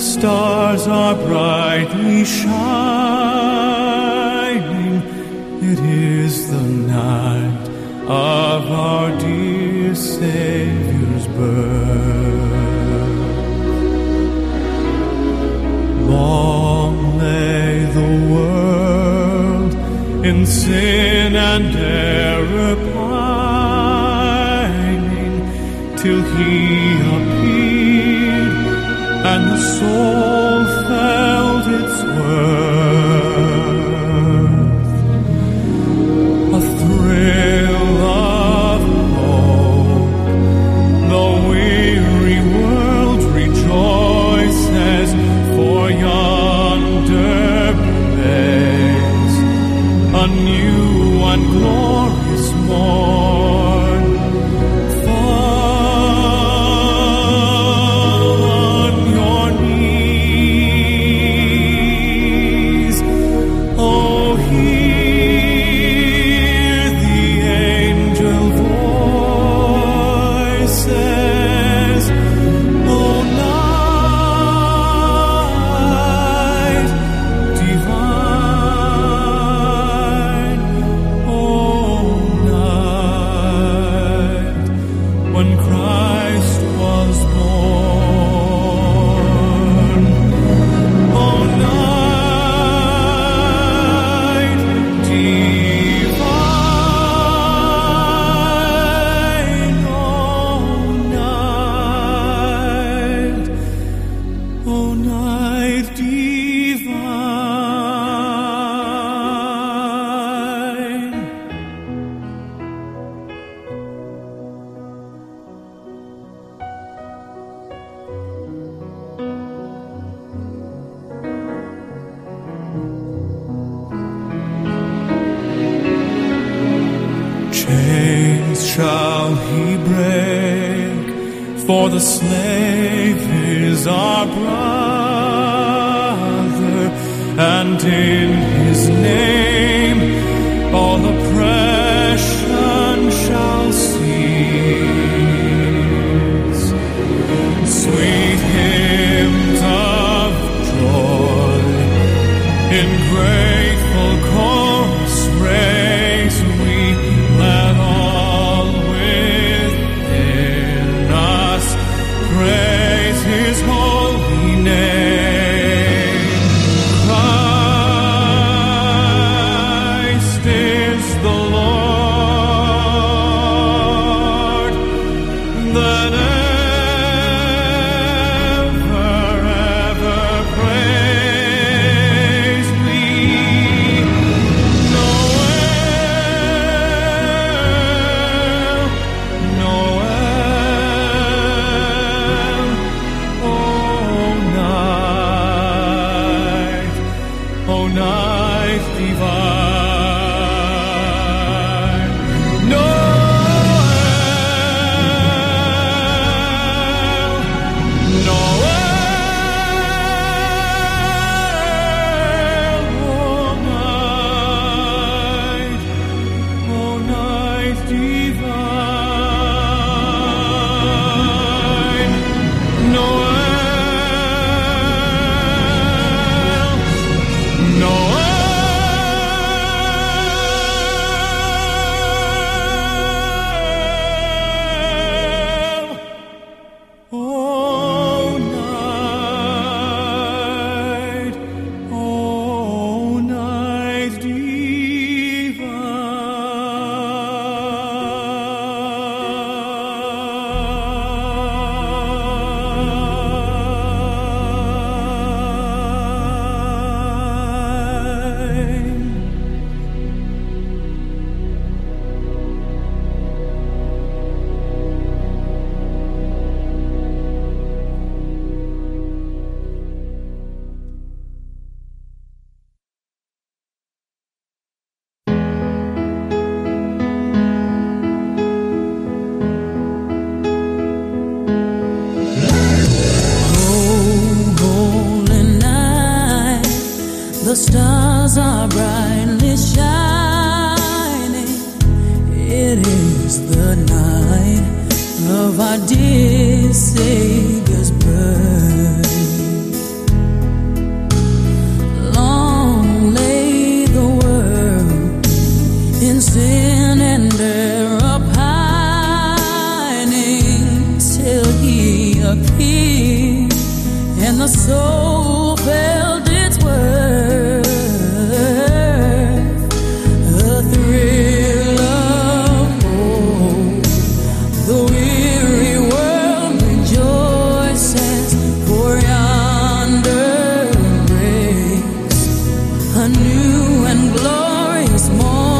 The and glorious morn.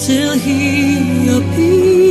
Till he appeared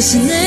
in his name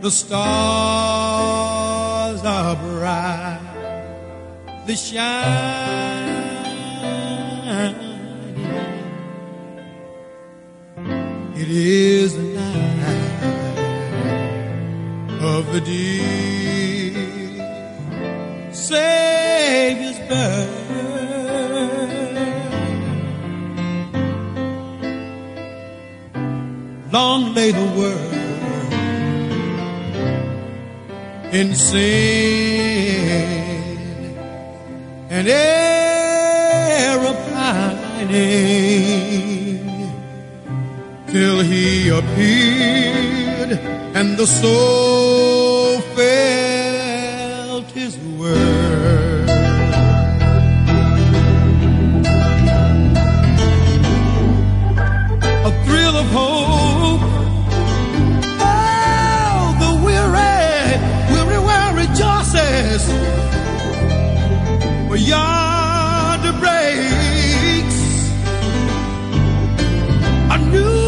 The stars are bright, they shine. It is the night of the dear sin and error pining till he appeared and the soul felt his word. A thrill of hope. For yonder breaks. A new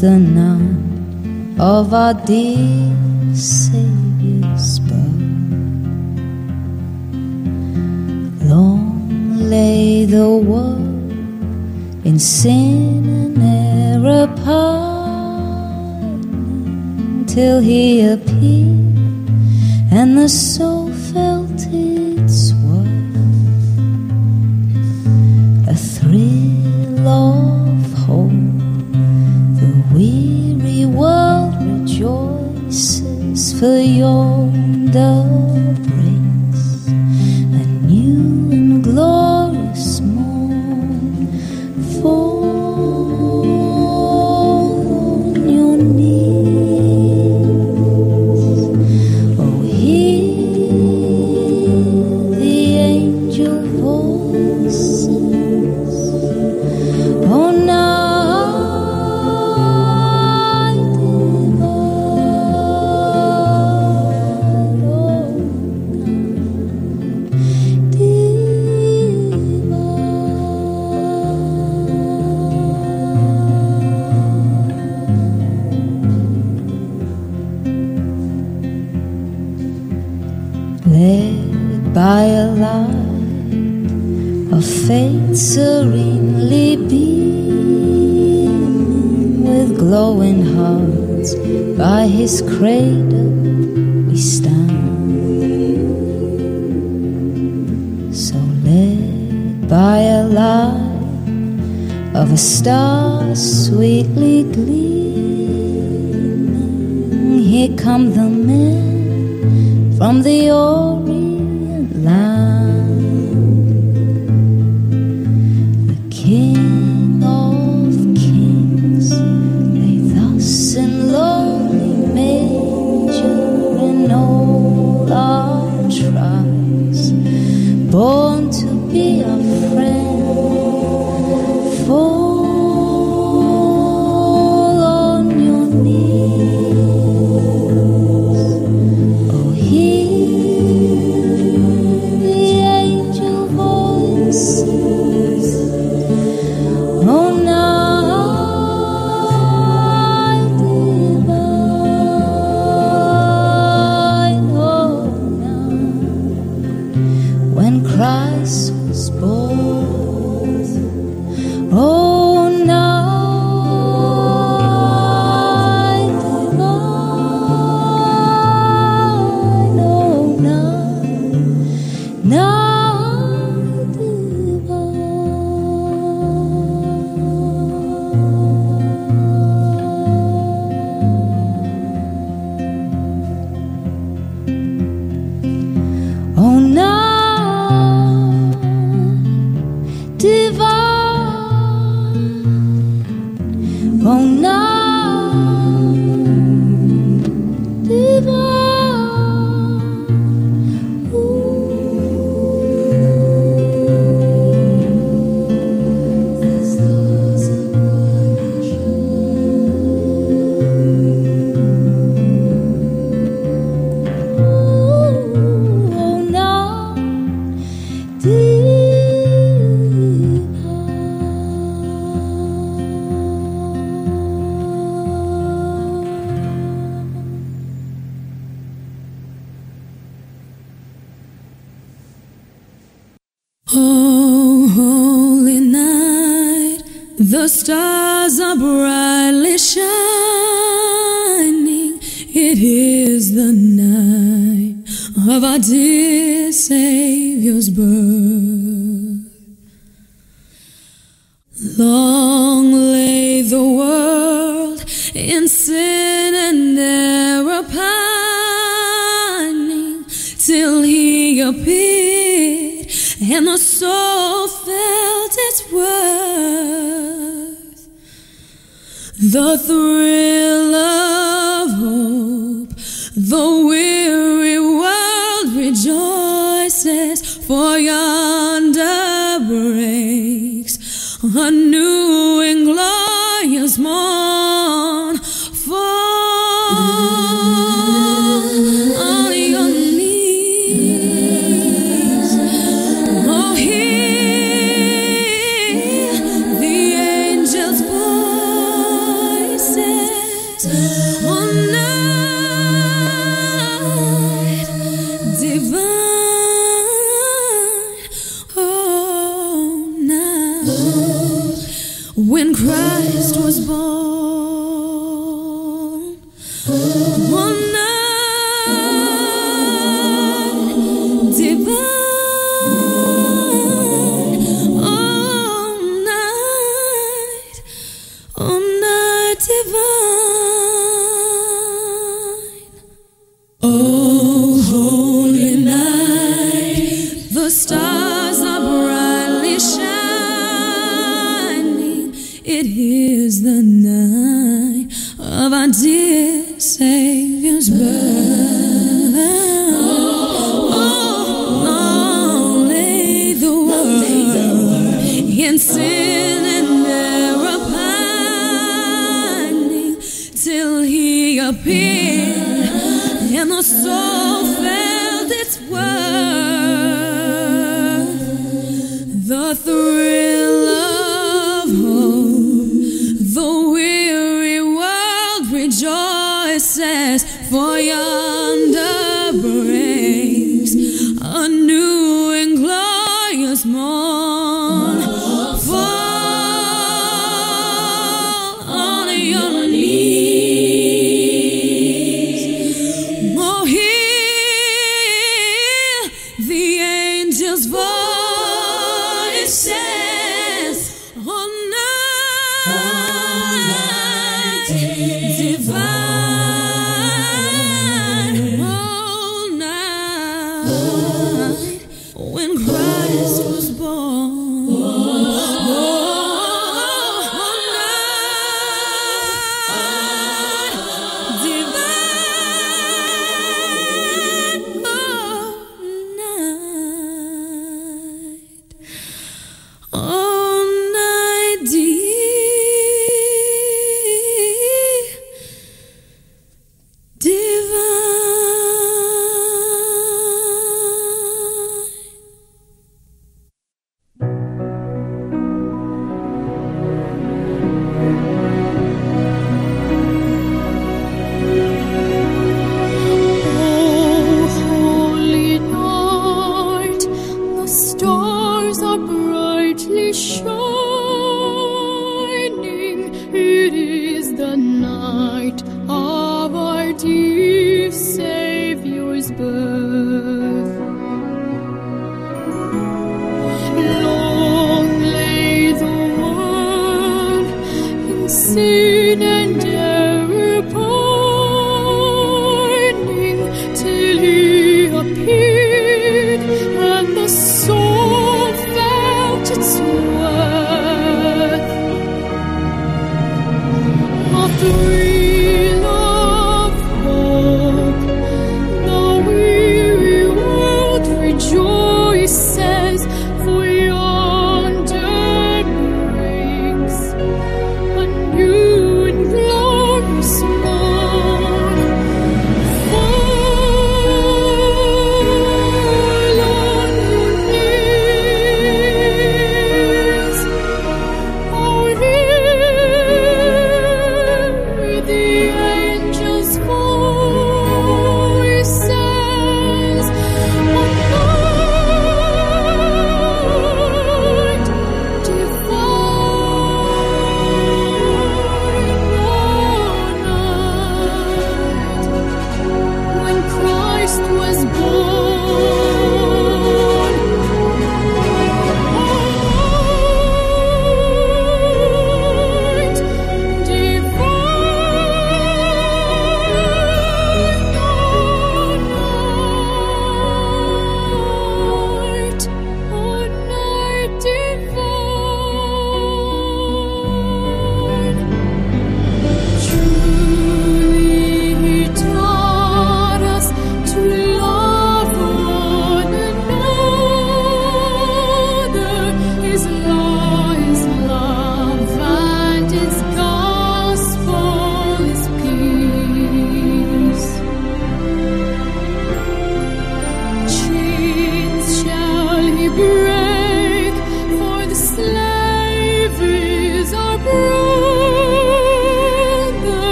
the night of our dear Savior's birth. Long lay the world in sin and error apart till he appeared and the soul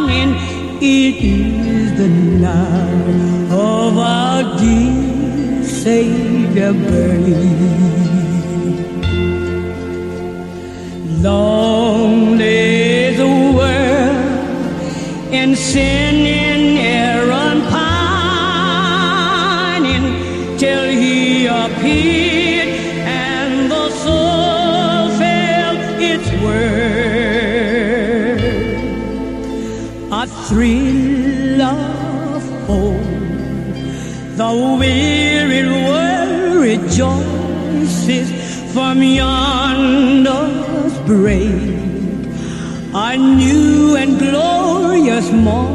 morning. It is the love of our dear Savior burning. Long lay the world in sin. thrill of hope. The weary world rejoices from yonder's break. A new and glorious morn.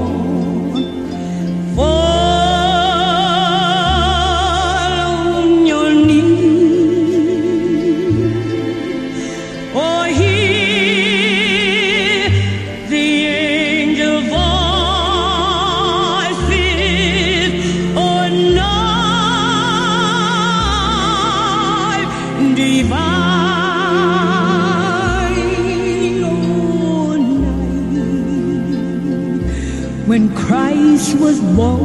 was more